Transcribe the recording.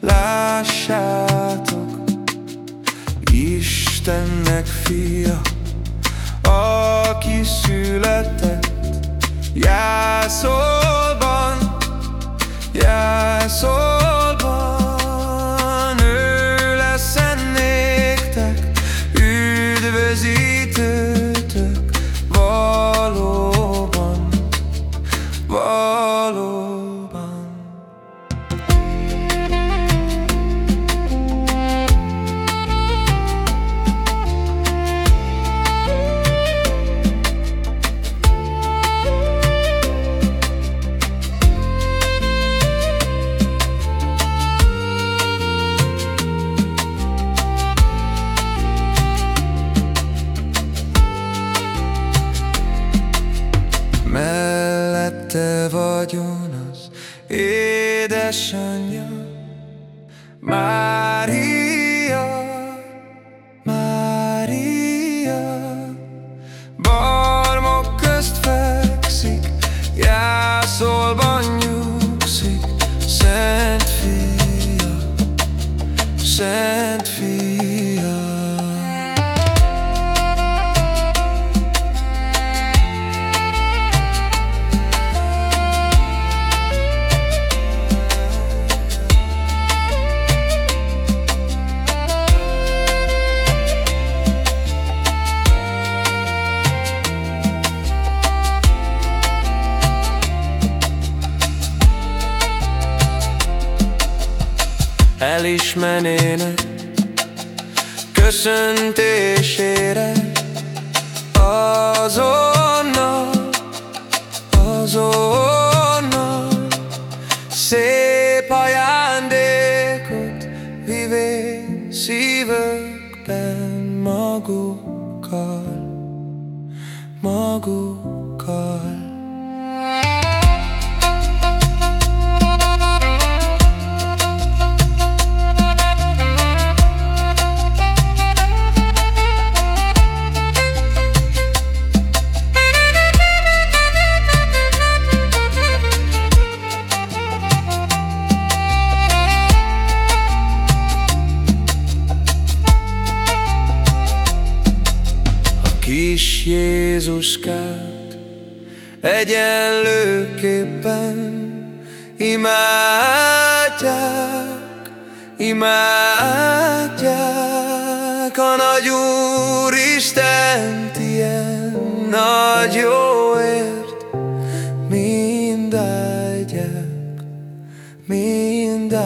Lássátok, Istennek fia, aki született, jászol. Vagyon az édesanyja. Mária, Mária Barmok közt fekszik, jászolban nyugszik Szent fia, Szent elismernének köszöntésére azonnal, azonnal szép ajándékot vivén szívükben magukkal, magukkal. Kis Jézuskát egyenlőképpen imádják, imádják a nagy Úr Istent ilyen nagy jóért mindágyák, mindágyák.